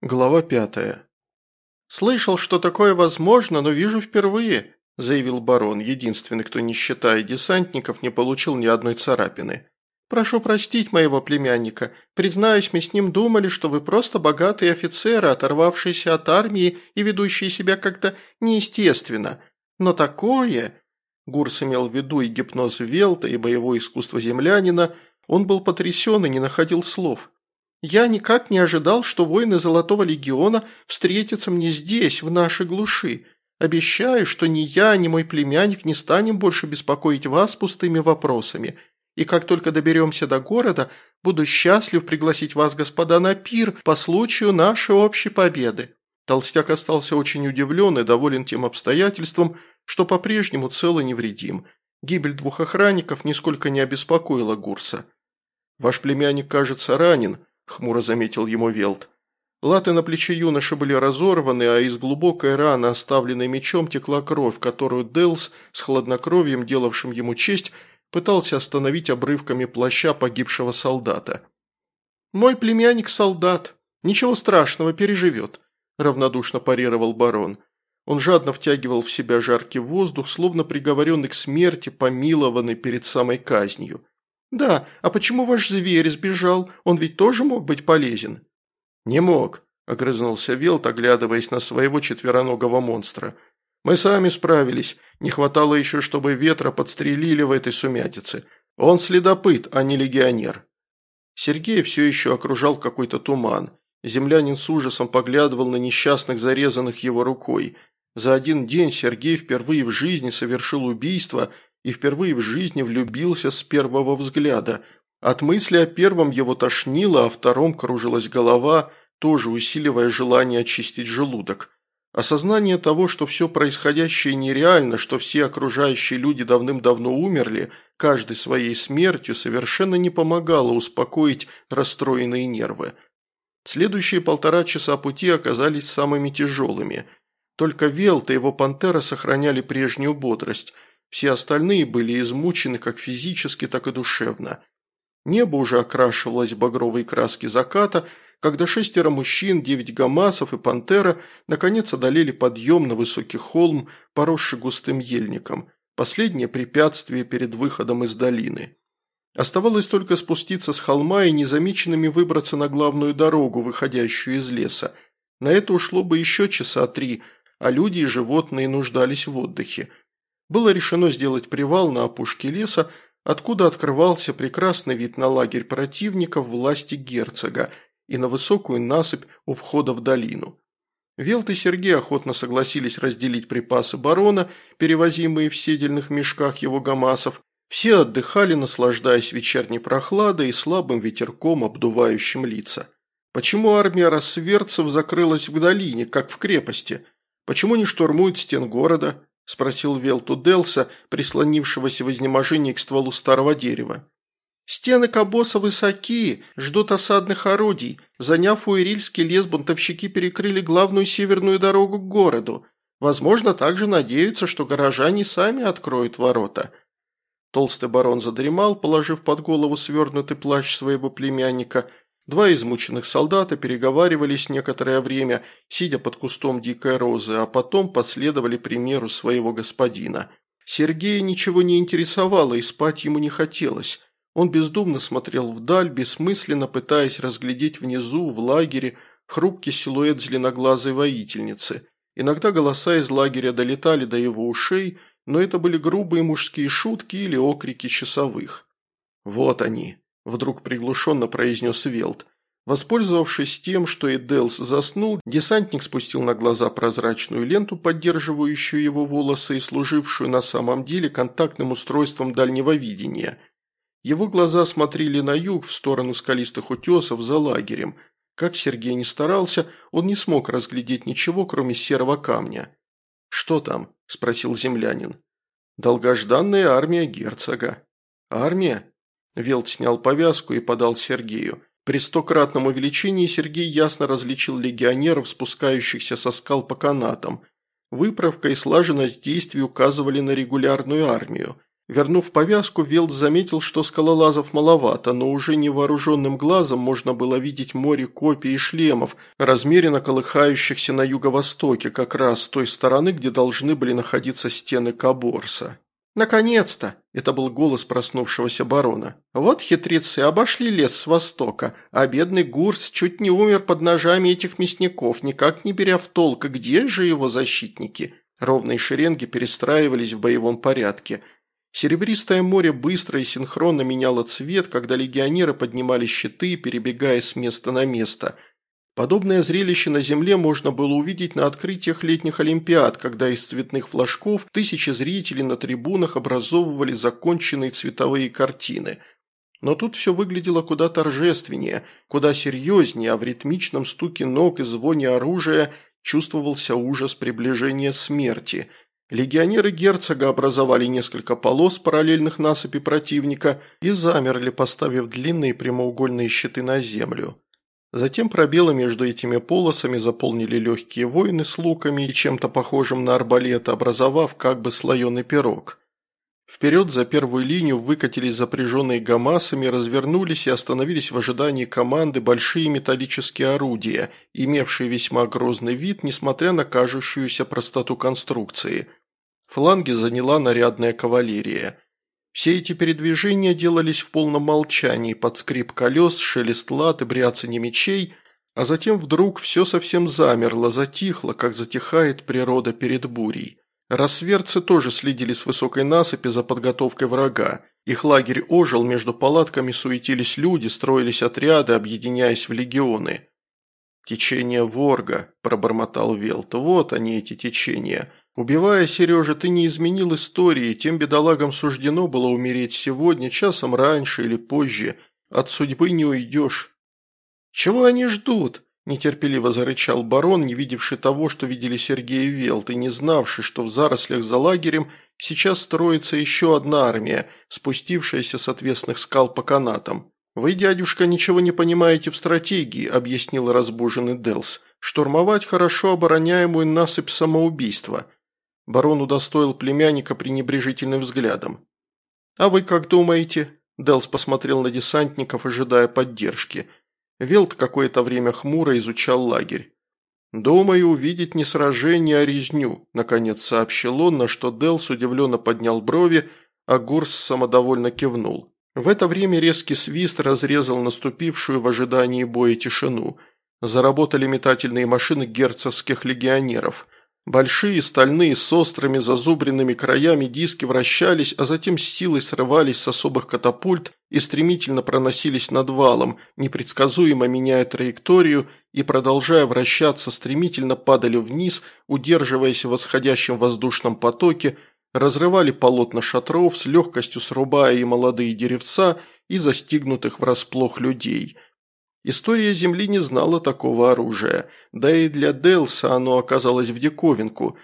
Глава пятая. «Слышал, что такое возможно, но вижу впервые», – заявил барон, единственный, кто, не считая десантников, не получил ни одной царапины. «Прошу простить моего племянника. Признаюсь, мы с ним думали, что вы просто богатые офицеры, оторвавшиеся от армии и ведущие себя как-то неестественно. Но такое...» Гурс имел в виду и гипноз Велта, и боевое искусство землянина. Он был потрясен и не находил слов. Я никак не ожидал, что воины Золотого Легиона встретятся мне здесь, в нашей глуши. Обещаю, что ни я, ни мой племянник не станем больше беспокоить вас пустыми вопросами. И как только доберемся до города, буду счастлив пригласить вас, господа, на пир по случаю нашей общей победы». Толстяк остался очень удивлен и доволен тем обстоятельством, что по-прежнему цел и невредим. Гибель двух охранников нисколько не обеспокоила Гурса. «Ваш племянник, кажется, ранен», хмуро заметил ему Велт. Латы на плече юноши были разорваны, а из глубокой раны, оставленной мечом, текла кровь, которую Делс с хладнокровием, делавшим ему честь, пытался остановить обрывками плаща погибшего солдата. «Мой племянник – солдат. Ничего страшного, переживет», – равнодушно парировал барон. Он жадно втягивал в себя жаркий воздух, словно приговоренный к смерти, помилованный перед самой казнью. «Да, а почему ваш зверь сбежал? Он ведь тоже мог быть полезен?» «Не мог», – огрызнулся Велт, оглядываясь на своего четвероногого монстра. «Мы сами справились. Не хватало еще, чтобы ветра подстрелили в этой сумятице. Он следопыт, а не легионер». Сергей все еще окружал какой-то туман. Землянин с ужасом поглядывал на несчастных, зарезанных его рукой. За один день Сергей впервые в жизни совершил убийство – и впервые в жизни влюбился с первого взгляда. От мысли о первом его тошнило, а втором кружилась голова, тоже усиливая желание очистить желудок. Осознание того, что все происходящее нереально, что все окружающие люди давным-давно умерли, каждый своей смертью, совершенно не помогало успокоить расстроенные нервы. Следующие полтора часа пути оказались самыми тяжелыми. Только Велт и его пантера сохраняли прежнюю бодрость – все остальные были измучены как физически, так и душевно. Небо уже окрашивалось багровой краски заката, когда шестеро мужчин, девять гамасов и пантера наконец одолели подъем на высокий холм, поросший густым ельником, последнее препятствие перед выходом из долины. Оставалось только спуститься с холма и незамеченными выбраться на главную дорогу, выходящую из леса. На это ушло бы еще часа три, а люди и животные нуждались в отдыхе – было решено сделать привал на опушке леса, откуда открывался прекрасный вид на лагерь противников власти герцога и на высокую насыпь у входа в долину. Велт и Сергей охотно согласились разделить припасы барона, перевозимые в седельных мешках его гамасов. Все отдыхали, наслаждаясь вечерней прохладой и слабым ветерком, обдувающим лица. Почему армия рассверцев закрылась в долине, как в крепости? Почему не штурмуют стен города? – спросил Велту Делса, прислонившегося в изнеможении к стволу старого дерева. «Стены Кабоса высоки, ждут осадных орудий. Заняв Уирильский лес, бунтовщики перекрыли главную северную дорогу к городу. Возможно, также надеются, что горожане сами откроют ворота». Толстый барон задремал, положив под голову свернутый плащ своего племянника – Два измученных солдата переговаривались некоторое время, сидя под кустом дикой розы, а потом последовали примеру своего господина. Сергея ничего не интересовало и спать ему не хотелось. Он бездумно смотрел вдаль, бессмысленно пытаясь разглядеть внизу, в лагере, хрупкий силуэт зеленоглазой воительницы. Иногда голоса из лагеря долетали до его ушей, но это были грубые мужские шутки или окрики часовых. «Вот они», вдруг приглушенно произнес Велт. Воспользовавшись тем, что Эделс заснул, десантник спустил на глаза прозрачную ленту, поддерживающую его волосы и служившую на самом деле контактным устройством дальнего видения. Его глаза смотрели на юг, в сторону скалистых утесов за лагерем. Как Сергей не старался, он не смог разглядеть ничего, кроме серого камня. «Что там?» – спросил землянин. «Долгожданная армия герцога». «Армия?» Велт снял повязку и подал Сергею. При стократном увеличении Сергей ясно различил легионеров, спускающихся со скал по канатам. Выправка и слаженность действий указывали на регулярную армию. Вернув повязку, Велд заметил, что скалолазов маловато, но уже невооруженным глазом можно было видеть море копий и шлемов, размеренно колыхающихся на юго-востоке, как раз с той стороны, где должны были находиться стены Каборса. «Наконец-то!» – это был голос проснувшегося барона. «Вот хитрецы обошли лес с востока, а бедный Гурс чуть не умер под ножами этих мясников, никак не беря в толк, где же его защитники?» Ровные шеренги перестраивались в боевом порядке – Серебристое море быстро и синхронно меняло цвет, когда легионеры поднимали щиты, перебегая с места на место. Подобное зрелище на Земле можно было увидеть на открытиях летних Олимпиад, когда из цветных флажков тысячи зрителей на трибунах образовывали законченные цветовые картины. Но тут все выглядело куда торжественнее, куда серьезнее, а в ритмичном стуке ног и звоне оружия чувствовался ужас приближения смерти – Легионеры герцога образовали несколько полос параллельных насыпи противника и замерли, поставив длинные прямоугольные щиты на землю. Затем пробелы между этими полосами заполнили легкие воины с луками и чем-то похожим на арбалет, образовав как бы слоеный пирог. Вперед за первую линию выкатились запряженные гамасами, развернулись и остановились в ожидании команды большие металлические орудия, имевшие весьма грозный вид, несмотря на кажущуюся простоту конструкции – Фланги заняла нарядная кавалерия. Все эти передвижения делались в полном молчании, под скрип колес, шелест лад и бряцание мечей, а затем вдруг все совсем замерло, затихло, как затихает природа перед бурей. Рассверцы тоже следили с высокой насыпи за подготовкой врага. Их лагерь ожил, между палатками суетились люди, строились отряды, объединяясь в легионы. «Течение Ворга», – пробормотал Велт, – «вот они, эти течения. Убивая Сережа, ты не изменил истории, тем бедолагам суждено было умереть сегодня, часом раньше или позже. От судьбы не уйдешь». «Чего они ждут?» – нетерпеливо зарычал барон, не видевший того, что видели Сергей и Велт, и не знавший, что в зарослях за лагерем сейчас строится еще одна армия, спустившаяся с отвесных скал по канатам. «Вы, дядюшка, ничего не понимаете в стратегии», – объяснил разбуженный Делс. «Штурмовать хорошо обороняемую насыпь самоубийства». Барон удостоил племянника пренебрежительным взглядом. «А вы как думаете?» Делс посмотрел на десантников, ожидая поддержки. Велт какое-то время хмуро изучал лагерь. «Думаю, увидеть не сражение, а резню», – наконец сообщил он, на что Делс удивленно поднял брови, а Гурс самодовольно кивнул. В это время резкий свист разрезал наступившую в ожидании боя тишину. Заработали метательные машины герцогских легионеров – Большие, стальные, с острыми зазубренными краями диски вращались, а затем с силой срывались с особых катапульт и стремительно проносились над валом, непредсказуемо меняя траекторию и, продолжая вращаться, стремительно падали вниз, удерживаясь в восходящем воздушном потоке, разрывали полотна шатров, с легкостью срубая и молодые деревца, и застигнутых врасплох людей – История Земли не знала такого оружия, да и для Делса оно оказалось в диковинку.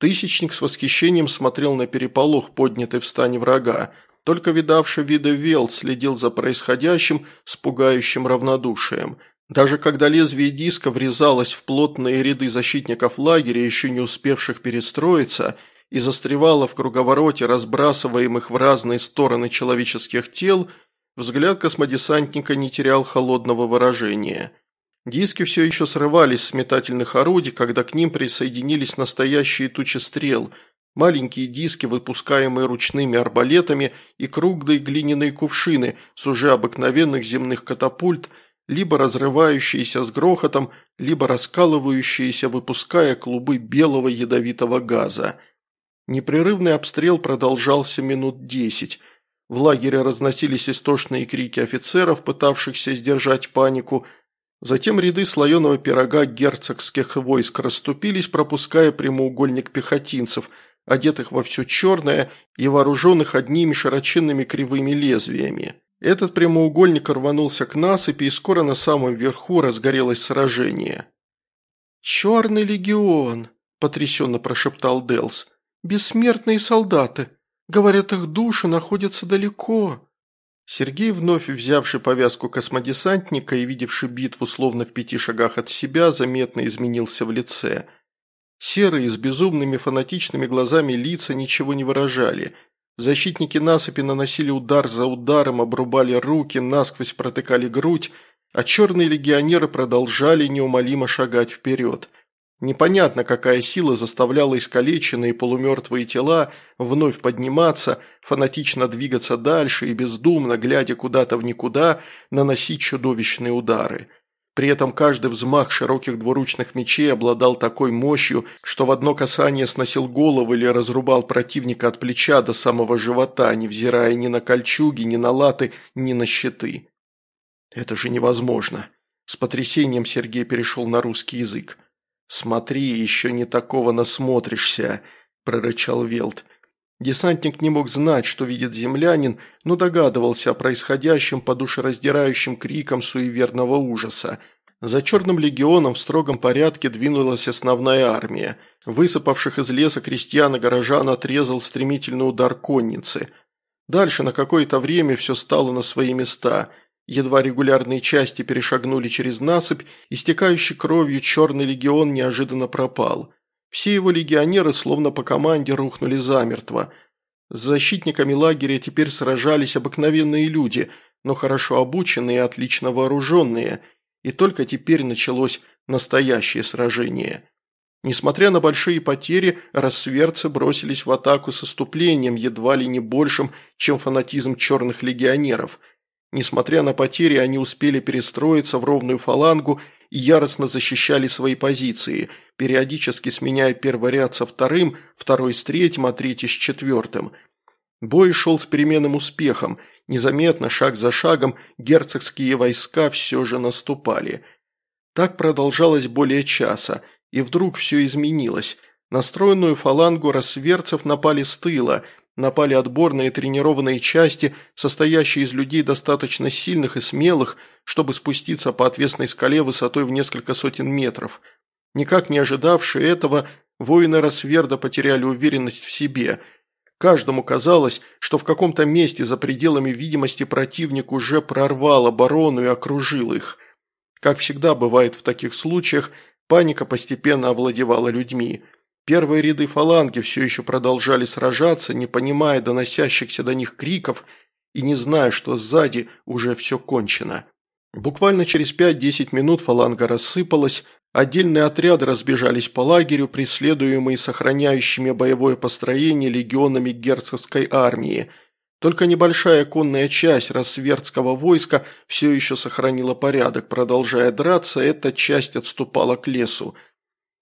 Тысячник с восхищением смотрел на переполох, поднятый в стане врага. Только видавший виды Вел следил за происходящим с пугающим равнодушием. Даже когда лезвие диска врезалось в плотные ряды защитников лагеря, еще не успевших перестроиться, и застревало в круговороте разбрасываемых в разные стороны человеческих тел – Взгляд космодесантника не терял холодного выражения. Диски все еще срывались с метательных орудий, когда к ним присоединились настоящие тучи стрел, маленькие диски, выпускаемые ручными арбалетами, и круглые глиняные кувшины с уже обыкновенных земных катапульт, либо разрывающиеся с грохотом, либо раскалывающиеся, выпуская клубы белого ядовитого газа. Непрерывный обстрел продолжался минут десять – в лагере разносились истошные крики офицеров, пытавшихся сдержать панику. Затем ряды слоеного пирога герцогских войск расступились, пропуская прямоугольник пехотинцев, одетых во все черное и вооруженных одними широченными кривыми лезвиями. Этот прямоугольник рванулся к насыпи, и скоро на самом верху разгорелось сражение. «Черный легион!» – потрясенно прошептал Делс. «Бессмертные солдаты! Говорят, их души находятся далеко». Сергей, вновь взявший повязку космодесантника и видевший битву словно в пяти шагах от себя, заметно изменился в лице. Серые, с безумными фанатичными глазами лица ничего не выражали. Защитники насыпи наносили удар за ударом, обрубали руки, насквозь протыкали грудь, а черные легионеры продолжали неумолимо шагать вперед. Непонятно, какая сила заставляла искалеченные полумертвые тела вновь подниматься, фанатично двигаться дальше и бездумно, глядя куда-то в никуда, наносить чудовищные удары. При этом каждый взмах широких двуручных мечей обладал такой мощью, что в одно касание сносил голову или разрубал противника от плеча до самого живота, невзирая ни на кольчуги, ни на латы, ни на щиты. «Это же невозможно!» С потрясением Сергей перешел на русский язык. «Смотри, еще не такого насмотришься», – прорычал Велт. Десантник не мог знать, что видит землянин, но догадывался о происходящем по душераздирающим крикам суеверного ужаса. За Черным легионом в строгом порядке двинулась основная армия. Высыпавших из леса крестьян и горожан отрезал стремительный удар конницы. Дальше на какое-то время все стало на свои места – Едва регулярные части перешагнули через насыпь, истекающий кровью черный легион неожиданно пропал. Все его легионеры словно по команде рухнули замертво. С защитниками лагеря теперь сражались обыкновенные люди, но хорошо обученные и отлично вооруженные, и только теперь началось настоящее сражение. Несмотря на большие потери, рассверцы бросились в атаку с оступлением, едва ли не большим, чем фанатизм черных легионеров – Несмотря на потери, они успели перестроиться в ровную фалангу и яростно защищали свои позиции, периодически сменяя первый ряд со вторым, второй с третьим, а третий с четвертым. Бой шел с переменным успехом. Незаметно, шаг за шагом, герцогские войска все же наступали. Так продолжалось более часа, и вдруг все изменилось. Настроенную фалангу рассверцев напали с тыла – напали отборные тренированные части, состоящие из людей достаточно сильных и смелых, чтобы спуститься по отвесной скале высотой в несколько сотен метров. Никак не ожидавшие этого, воины Росверда потеряли уверенность в себе. Каждому казалось, что в каком-то месте за пределами видимости противник уже прорвал оборону и окружил их. Как всегда бывает в таких случаях, паника постепенно овладевала людьми – Первые ряды фаланги все еще продолжали сражаться, не понимая доносящихся до них криков и не зная, что сзади уже все кончено. Буквально через 5-10 минут фаланга рассыпалась, отдельные отряды разбежались по лагерю, преследуемые сохраняющими боевое построение легионами герцогской армии. Только небольшая конная часть рассвердского войска все еще сохранила порядок, продолжая драться, эта часть отступала к лесу –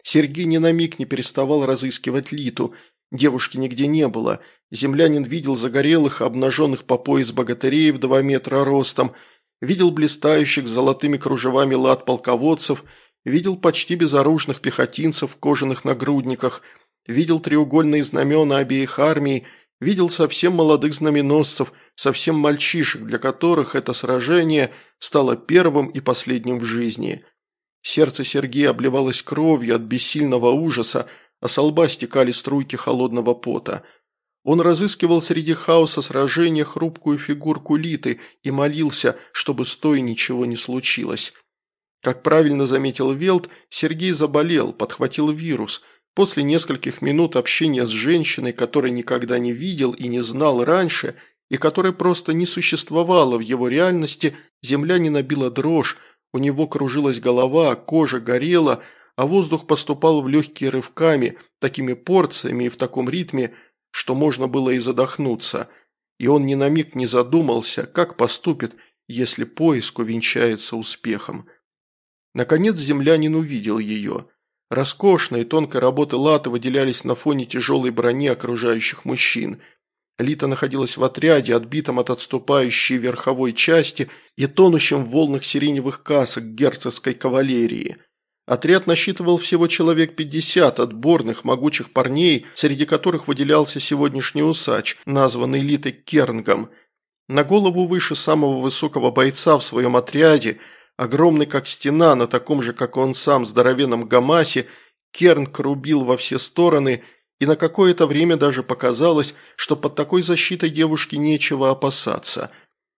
Сергей ни на миг не переставал разыскивать Литу. Девушки нигде не было. Землянин видел загорелых, обнаженных по пояс богатырей в два метра ростом, видел блистающих золотыми кружевами лад полководцев, видел почти безоружных пехотинцев в кожаных нагрудниках, видел треугольные знамена обеих армий, видел совсем молодых знаменосцев, совсем мальчишек, для которых это сражение стало первым и последним в жизни – Сердце Сергея обливалось кровью от бессильного ужаса, а со лба стекали струйки холодного пота. Он разыскивал среди хаоса сражения хрупкую фигурку Литы и молился, чтобы с той ничего не случилось. Как правильно заметил Велт, Сергей заболел, подхватил вирус. После нескольких минут общения с женщиной, которой никогда не видел и не знал раньше, и которая просто не существовала в его реальности, земля не набила дрожь, у него кружилась голова, кожа горела, а воздух поступал в легкие рывками, такими порциями и в таком ритме, что можно было и задохнуться. И он ни на миг не задумался, как поступит, если поиск увенчается успехом. Наконец землянин увидел ее. Роскошные тонкой работы латы выделялись на фоне тяжелой брони окружающих мужчин – Лита находилась в отряде, отбитом от отступающей верховой части и тонущем в волнах сиреневых касок герцогской кавалерии. Отряд насчитывал всего человек 50 отборных, могучих парней, среди которых выделялся сегодняшний усач, названный Литой Кернгом. На голову выше самого высокого бойца в своем отряде, огромный как стена, на таком же, как он сам, здоровенном гамасе, Кернг рубил во все стороны – и на какое-то время даже показалось, что под такой защитой девушке нечего опасаться.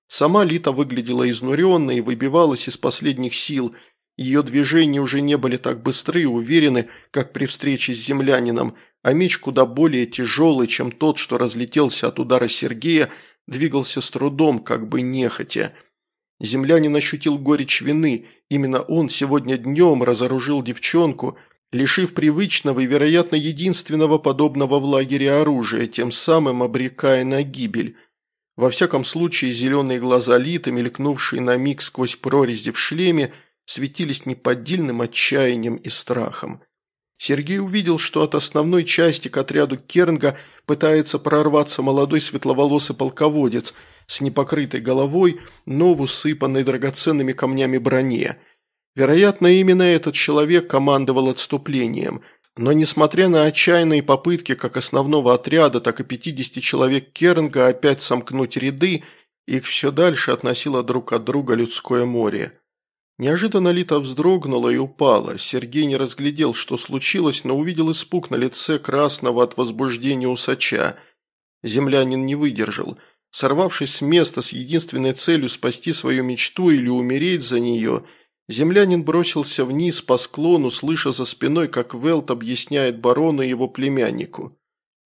Сама Лита выглядела изнуренной и выбивалась из последних сил. Ее движения уже не были так быстры и уверены, как при встрече с землянином. а меч куда более тяжелый, чем тот, что разлетелся от удара Сергея, двигался с трудом, как бы нехотя. Землянин ощутил горечь вины, именно он сегодня днем разоружил девчонку, лишив привычного и, вероятно, единственного подобного в лагере оружия, тем самым обрекая на гибель. Во всяком случае, зеленые глаза Лита, мелькнувшие на миг сквозь прорези в шлеме, светились неподдельным отчаянием и страхом. Сергей увидел, что от основной части к отряду Кернга пытается прорваться молодой светловолосый полководец с непокрытой головой, но в усыпанной драгоценными камнями броне. Вероятно, именно этот человек командовал отступлением – но несмотря на отчаянные попытки как основного отряда, так и 50 человек Кернга опять сомкнуть ряды, их все дальше относило друг от друга людское море. Неожиданно Лита вздрогнула и упала. Сергей не разглядел, что случилось, но увидел испуг на лице красного от возбуждения усача. Землянин не выдержал. Сорвавшись с места с единственной целью спасти свою мечту или умереть за нее – Землянин бросился вниз по склону, слыша за спиной, как Велт объясняет барону и его племяннику.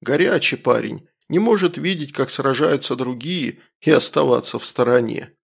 «Горячий парень, не может видеть, как сражаются другие, и оставаться в стороне».